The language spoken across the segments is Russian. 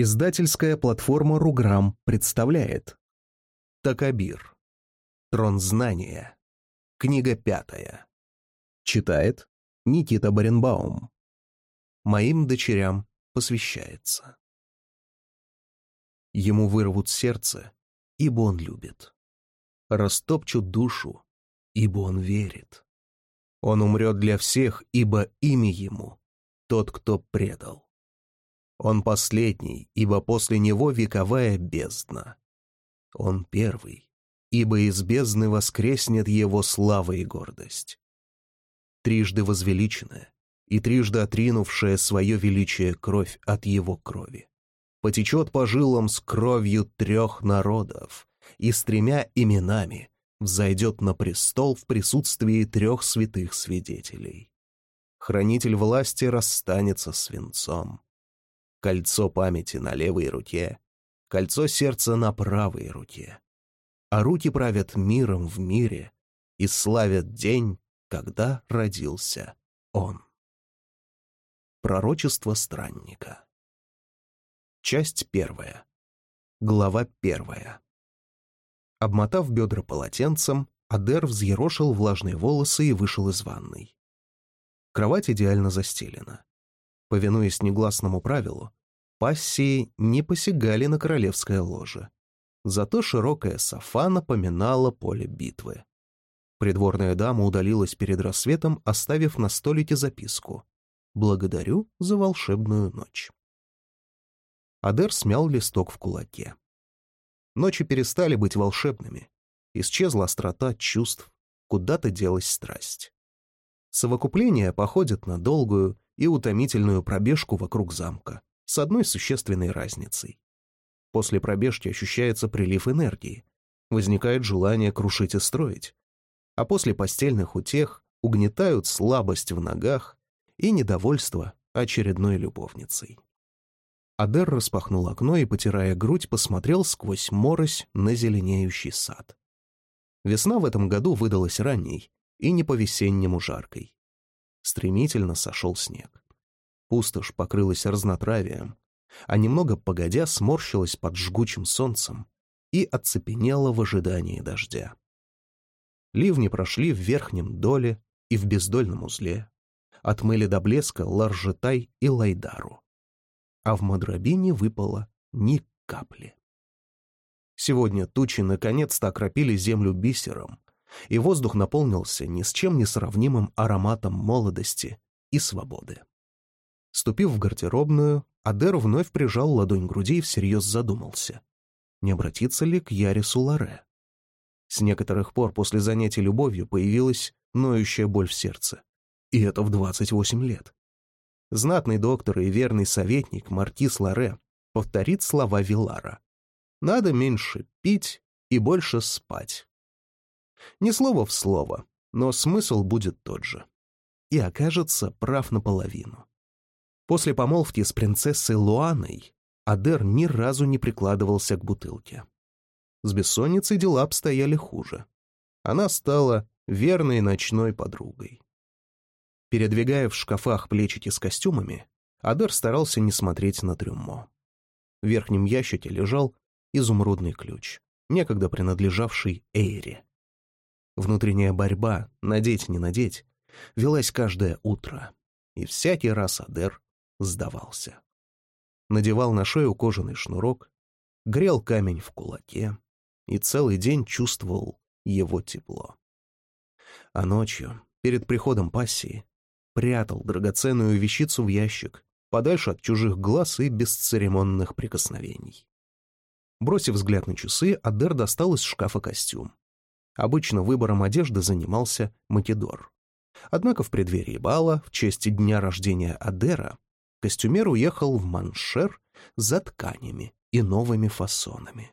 Издательская платформа «Руграм» представляет Такабир. Трон знания. Книга пятая. Читает Никита Баренбаум. Моим дочерям посвящается. Ему вырвут сердце, ибо он любит. Растопчут душу, ибо он верит. Он умрет для всех, ибо имя ему — тот, кто предал. Он последний, ибо после него вековая бездна. Он первый, ибо из бездны воскреснет его слава и гордость. Трижды возвеличенная и трижды отринувшая свое величие кровь от его крови потечет по жилам с кровью трех народов и с тремя именами взойдет на престол в присутствии трех святых свидетелей. Хранитель власти расстанется с венцом кольцо памяти на левой руке, кольцо сердца на правой руке. А руки правят миром в мире и славят день, когда родился он. Пророчество странника. Часть первая. Глава первая. Обмотав бедра полотенцем, Адер взъерошил влажные волосы и вышел из ванной. Кровать идеально застелена. Повинуясь негласному правилу, пассии не посягали на королевское ложе. Зато широкая софа напоминала поле битвы. Придворная дама удалилась перед рассветом, оставив на столике записку «Благодарю за волшебную ночь». Адер смял листок в кулаке. Ночи перестали быть волшебными. Исчезла острота чувств, куда-то делась страсть. Совокупления походят на долгую и утомительную пробежку вокруг замка, с одной существенной разницей. После пробежки ощущается прилив энергии, возникает желание крушить и строить, а после постельных утех угнетают слабость в ногах и недовольство очередной любовницей. Адер распахнул окно и, потирая грудь, посмотрел сквозь морось на зеленеющий сад. Весна в этом году выдалась ранней и не по-весеннему жаркой стремительно сошел снег. Пустошь покрылась разнотравием, а немного погодя сморщилась под жгучим солнцем и оцепенела в ожидании дождя. Ливни прошли в верхнем доле и в бездольном узле, отмыли до блеска Ларжетай и Лайдару. А в Мадрабине выпало ни капли. Сегодня тучи наконец-то окропили землю бисером, и воздух наполнился ни с чем не сравнимым ароматом молодости и свободы. Ступив в гардеробную, Адер вновь прижал ладонь к груди и всерьез задумался, не обратиться ли к Ярису Ларе. С некоторых пор после занятий любовью появилась ноющая боль в сердце. И это в 28 лет. Знатный доктор и верный советник Маркиз Ларе повторит слова Вилара. «Надо меньше пить и больше спать. Не слово в слово, но смысл будет тот же. И окажется прав наполовину. После помолвки с принцессой Луаной Адер ни разу не прикладывался к бутылке. С бессонницей дела обстояли хуже. Она стала верной ночной подругой. Передвигая в шкафах плечики с костюмами, Адер старался не смотреть на трюмо. В верхнем ящике лежал изумрудный ключ, некогда принадлежавший Эйре. Внутренняя борьба, надеть не надеть, велась каждое утро, и всякий раз Адер сдавался. Надевал на шею кожаный шнурок, грел камень в кулаке и целый день чувствовал его тепло. А ночью, перед приходом пассии, прятал драгоценную вещицу в ящик, подальше от чужих глаз и бесцеремонных прикосновений. Бросив взгляд на часы, Адер достал из шкафа костюм. Обычно выбором одежды занимался Матидор. Однако в преддверии бала, в честь дня рождения Адера, костюмер уехал в Маншер за тканями и новыми фасонами.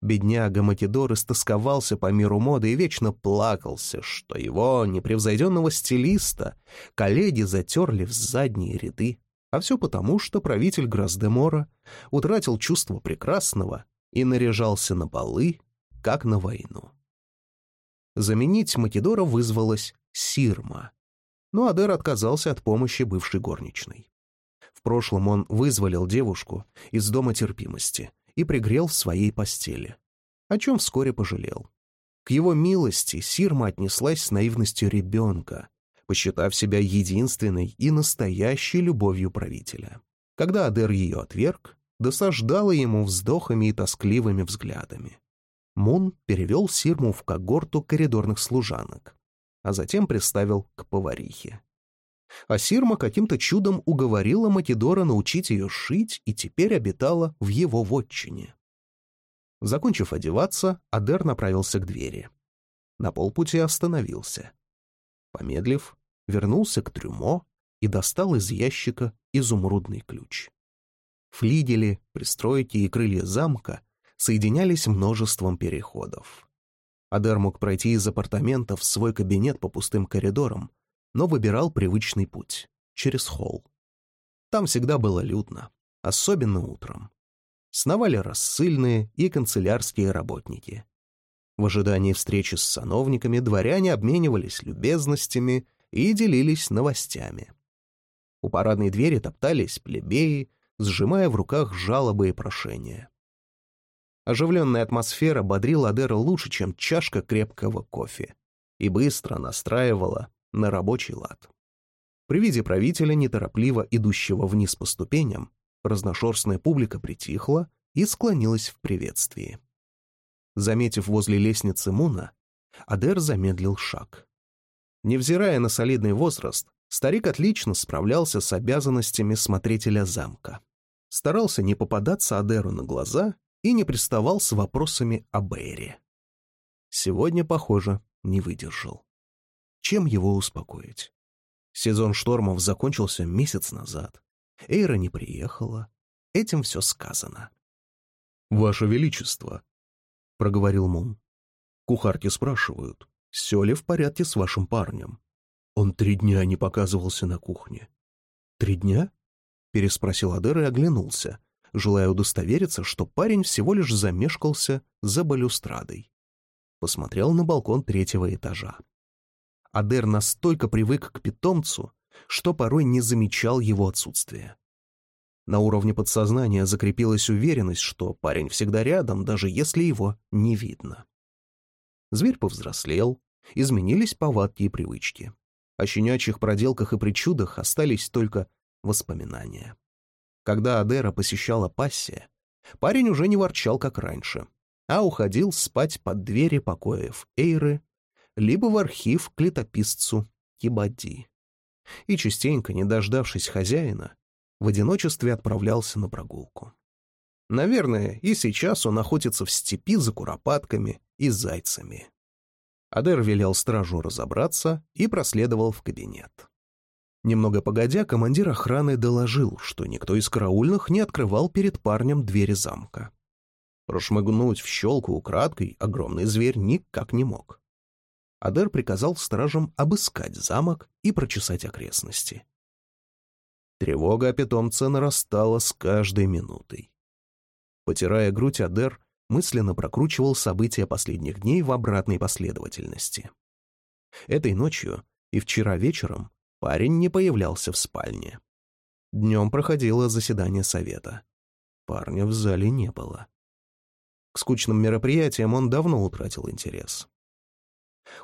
Бедняга Матидор истосковался по миру моды и вечно плакался, что его, непревзойденного стилиста, коллеги затерли в задние ряды, а все потому, что правитель Граздемора утратил чувство прекрасного и наряжался на полы, как на войну. Заменить Македора вызвалась Сирма, но Адер отказался от помощи бывшей горничной. В прошлом он вызволил девушку из дома терпимости и пригрел в своей постели, о чем вскоре пожалел. К его милости Сирма отнеслась с наивностью ребенка, посчитав себя единственной и настоящей любовью правителя. Когда Адер ее отверг, досаждала ему вздохами и тоскливыми взглядами. Мун перевел Сирму в когорту коридорных служанок, а затем приставил к поварихе. А Сирма каким-то чудом уговорила Македора научить ее шить и теперь обитала в его вотчине. Закончив одеваться, Адер направился к двери. На полпути остановился. Помедлив, вернулся к трюмо и достал из ящика изумрудный ключ. Флигели, пристройки и крылья замка соединялись множеством переходов. Адер мог пройти из апартаментов в свой кабинет по пустым коридорам, но выбирал привычный путь — через холл. Там всегда было людно, особенно утром. Сновали рассыльные и канцелярские работники. В ожидании встречи с сановниками дворяне обменивались любезностями и делились новостями. У парадной двери топтались плебеи, сжимая в руках жалобы и прошения. Оживленная атмосфера бодрила Адера лучше, чем чашка крепкого кофе, и быстро настраивала на рабочий лад. При виде правителя, неторопливо идущего вниз по ступеням, разношерстная публика притихла и склонилась в приветствии. Заметив возле лестницы Муна, Адер замедлил шаг. Невзирая на солидный возраст, старик отлично справлялся с обязанностями смотрителя замка. Старался не попадаться Адеру на глаза и не приставал с вопросами о Бэйре. Сегодня, похоже, не выдержал. Чем его успокоить? Сезон штормов закончился месяц назад. Эйра не приехала. Этим все сказано. «Ваше Величество», — проговорил Мун. «Кухарки спрашивают, все ли в порядке с вашим парнем. Он три дня не показывался на кухне». «Три дня?» — переспросил Адер и оглянулся, желая удостовериться, что парень всего лишь замешкался за балюстрадой. Посмотрел на балкон третьего этажа. Адер настолько привык к питомцу, что порой не замечал его отсутствия. На уровне подсознания закрепилась уверенность, что парень всегда рядом, даже если его не видно. Зверь повзрослел, изменились повадки и привычки. О щенячьих проделках и причудах остались только воспоминания. Когда Адера посещала пассия, парень уже не ворчал, как раньше, а уходил спать под двери покоев Эйры либо в архив к летописцу Кибади. И частенько, не дождавшись хозяина, в одиночестве отправлялся на прогулку. Наверное, и сейчас он охотится в степи за куропатками и зайцами. Адер велел стражу разобраться и проследовал в кабинет. Немного погодя, командир охраны доложил, что никто из караульных не открывал перед парнем двери замка. Прошмыгнуть в щелку украдкой огромный зверь никак не мог. Адер приказал стражам обыскать замок и прочесать окрестности. Тревога о питомце нарастала с каждой минутой. Потирая грудь, Адер мысленно прокручивал события последних дней в обратной последовательности. Этой ночью и вчера вечером парень не появлялся в спальне. Днем проходило заседание совета. Парня в зале не было. К скучным мероприятиям он давно утратил интерес.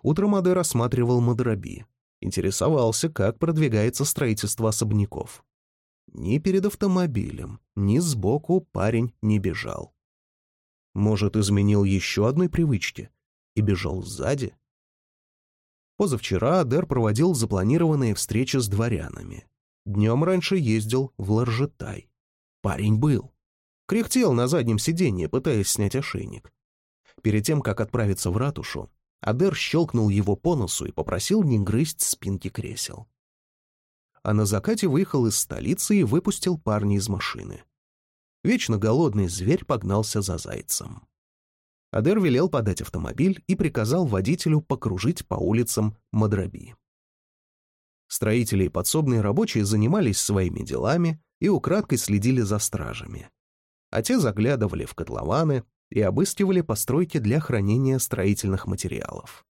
Утром Аде рассматривал Мадраби, интересовался, как продвигается строительство особняков. Ни перед автомобилем, ни сбоку парень не бежал. Может, изменил еще одной привычке и бежал сзади? Позавчера Адер проводил запланированные встречи с дворянами. Днем раньше ездил в Ларжетай. Парень был. Кряхтел на заднем сиденье, пытаясь снять ошейник. Перед тем, как отправиться в ратушу, Адер щелкнул его по носу и попросил не грызть спинки кресел. А на закате выехал из столицы и выпустил парня из машины. Вечно голодный зверь погнался за зайцем. Адер велел подать автомобиль и приказал водителю покружить по улицам Мадраби. Строители и подсобные рабочие занимались своими делами и украдкой следили за стражами. А те заглядывали в котлованы, и обыскивали постройки для хранения строительных материалов.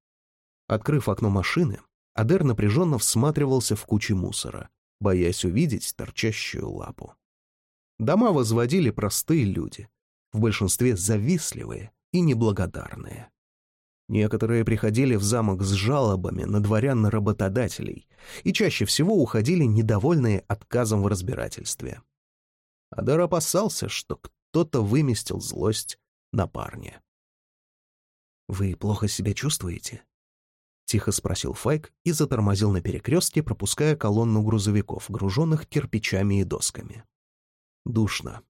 Открыв окно машины, Адер напряженно всматривался в кучи мусора, боясь увидеть торчащую лапу. Дома возводили простые люди, в большинстве завистливые и неблагодарные. Некоторые приходили в замок с жалобами на дворян-работодателей и чаще всего уходили недовольные отказом в разбирательстве. Адар опасался, что кто-то выместил злость на парня. «Вы плохо себя чувствуете?» — тихо спросил Файк и затормозил на перекрестке, пропуская колонну грузовиков, груженных кирпичами и досками. «Душно».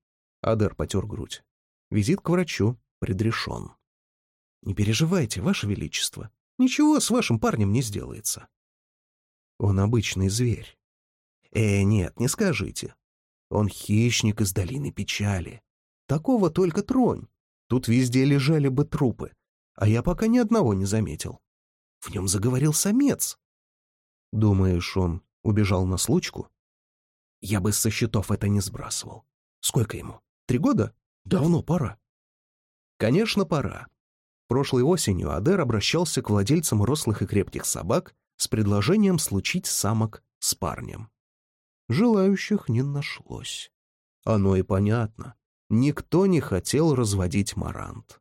Адер потер грудь. Визит к врачу предрешен. «Не переживайте, Ваше Величество. Ничего с вашим парнем не сделается». «Он обычный зверь». «Э, нет, не скажите. Он хищник из долины печали. Такого только тронь. Тут везде лежали бы трупы, а я пока ни одного не заметил. В нем заговорил самец». «Думаешь, он убежал на случку?» «Я бы со счетов это не сбрасывал. Сколько ему? Три года? Давно пора». «Конечно, пора. Прошлой осенью Адер обращался к владельцам рослых и крепких собак с предложением случить самок с парнем. Желающих не нашлось. Оно и понятно. Никто не хотел разводить марант.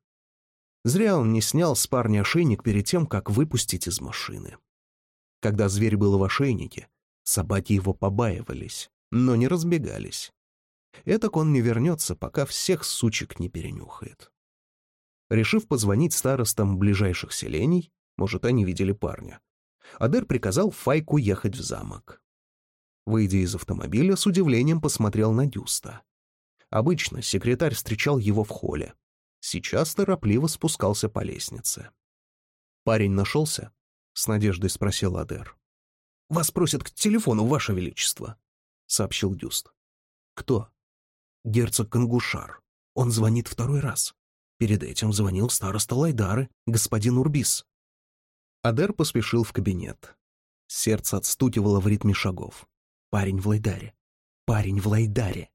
Зря он не снял с парня ошейник перед тем, как выпустить из машины. Когда зверь был в ошейнике, собаки его побаивались, но не разбегались. Этак он не вернется, пока всех сучек не перенюхает. Решив позвонить старостам ближайших селений, может, они видели парня, Адер приказал Файку ехать в замок. Выйдя из автомобиля, с удивлением посмотрел на Дюста. Обычно секретарь встречал его в холле. Сейчас торопливо спускался по лестнице. «Парень нашелся?» — с надеждой спросил Адер. «Вас просят к телефону, Ваше Величество», — сообщил Дюст. «Кто?» «Герцог Кангушар. Он звонит второй раз. Перед этим звонил староста Лайдары, господин Урбис. Адер поспешил в кабинет. Сердце отстукивало в ритме шагов. «Парень в Лайдаре! Парень в Лайдаре!»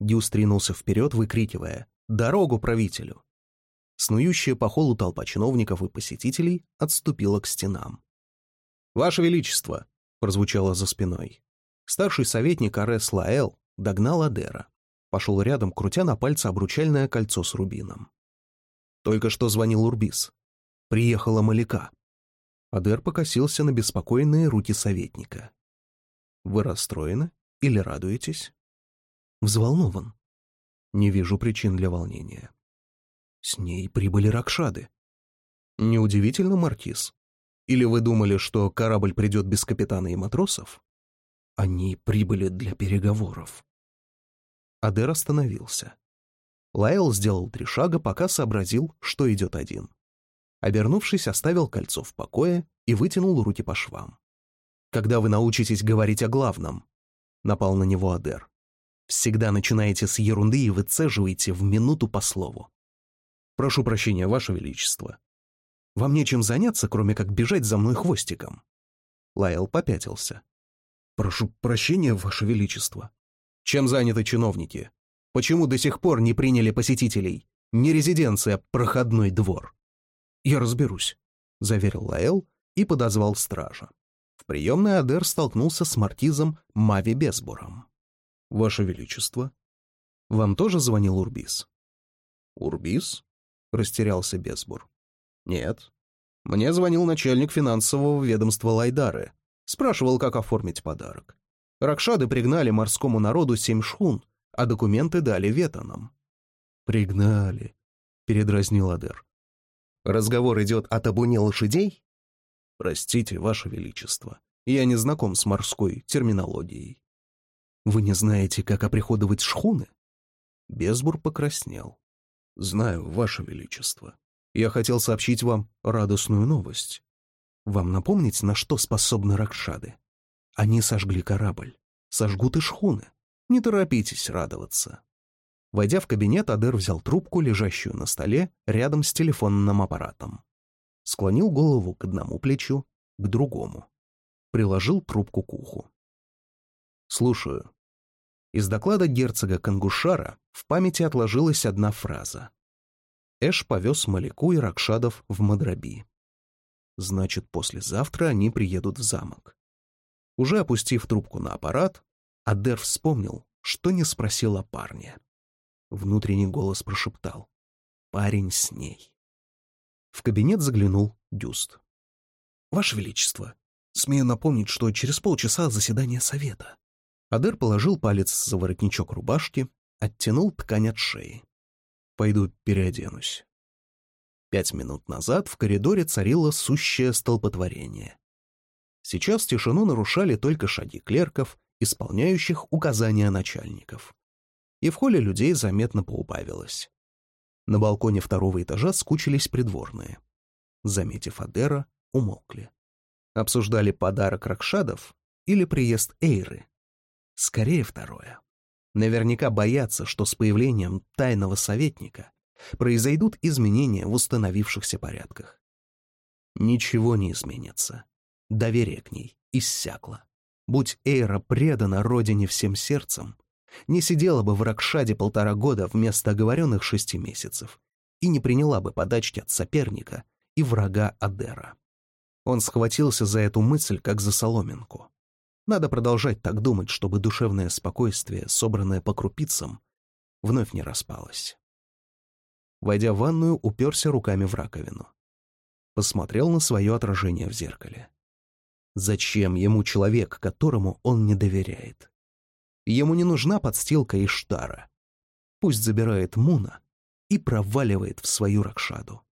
Дюс тринулся вперед, выкрикивая «Дорогу правителю!». Снующая по холлу толпа чиновников и посетителей отступила к стенам. «Ваше Величество!» — прозвучало за спиной. Старший советник Арес Лаэл догнал Адера. Пошел рядом, крутя на пальце обручальное кольцо с рубином. Только что звонил Урбис. Приехала Маляка. Адер покосился на беспокойные руки советника. «Вы расстроены или радуетесь?» «Взволнован. Не вижу причин для волнения. С ней прибыли Ракшады. Неудивительно, Маркиз. Или вы думали, что корабль придет без капитана и матросов? Они прибыли для переговоров». Адер остановился. Лайл сделал три шага, пока сообразил, что идет один. Обернувшись, оставил кольцо в покое и вытянул руки по швам. «Когда вы научитесь говорить о главном?» — напал на него Адер. «Всегда начинаете с ерунды и выцеживаете в минуту по слову. Прошу прощения, Ваше Величество. Вам нечем заняться, кроме как бежать за мной хвостиком». Лайл попятился. «Прошу прощения, Ваше Величество. Чем заняты чиновники?» Почему до сих пор не приняли посетителей? Не резиденция, а проходной двор. Я разберусь, — заверил Лаэл и подозвал стража. В приемной Адер столкнулся с маркизом Мави Безбором. «Ваше Величество». «Вам тоже звонил Урбис?» «Урбис?» — растерялся Безбор. «Нет. Мне звонил начальник финансового ведомства Лайдары. Спрашивал, как оформить подарок. Ракшады пригнали морскому народу семь шхун, а документы дали ветанам. «Пригнали», — передразнил Адер. «Разговор идет о табуне лошадей?» «Простите, Ваше Величество, я не знаком с морской терминологией». «Вы не знаете, как оприходовать шхуны?» Безбур покраснел. «Знаю, Ваше Величество. Я хотел сообщить вам радостную новость. Вам напомнить, на что способны Ракшады? Они сожгли корабль, сожгут и шхуны. Не торопитесь радоваться. Войдя в кабинет, Адер взял трубку, лежащую на столе, рядом с телефонным аппаратом. Склонил голову к одному плечу, к другому. Приложил трубку к уху. «Слушаю». Из доклада герцога Кангушара в памяти отложилась одна фраза. Эш повез Маляку и Ракшадов в Мадраби. Значит, послезавтра они приедут в замок. Уже опустив трубку на аппарат, Адер вспомнил, что не спросил о парне. Внутренний голос прошептал. «Парень с ней». В кабинет заглянул Дюст. «Ваше Величество, смею напомнить, что через полчаса заседание совета». Адер положил палец за воротничок рубашки, оттянул ткань от шеи. «Пойду переоденусь». Пять минут назад в коридоре царило сущее столпотворение. Сейчас тишину нарушали только шаги клерков, исполняющих указания начальников. И в холле людей заметно поубавилось. На балконе второго этажа скучились придворные. Заметив Адера, умолкли. Обсуждали подарок Ракшадов или приезд Эйры. Скорее второе. Наверняка боятся, что с появлением тайного советника произойдут изменения в установившихся порядках. Ничего не изменится. Доверие к ней иссякло. Будь Эйра предана родине всем сердцем, не сидела бы в Ракшаде полтора года вместо оговоренных шести месяцев и не приняла бы подачки от соперника и врага Адера. Он схватился за эту мысль, как за соломинку. Надо продолжать так думать, чтобы душевное спокойствие, собранное по крупицам, вновь не распалось. Войдя в ванную, уперся руками в раковину. Посмотрел на свое отражение в зеркале. Зачем ему человек, которому он не доверяет? Ему не нужна подстилка из штара. Пусть забирает Муна и проваливает в свою Ракшаду.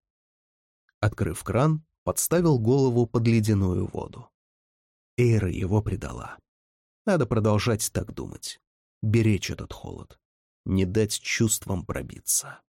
Открыв кран, подставил голову под ледяную воду. Эйра его предала. Надо продолжать так думать. Беречь этот холод. Не дать чувствам пробиться.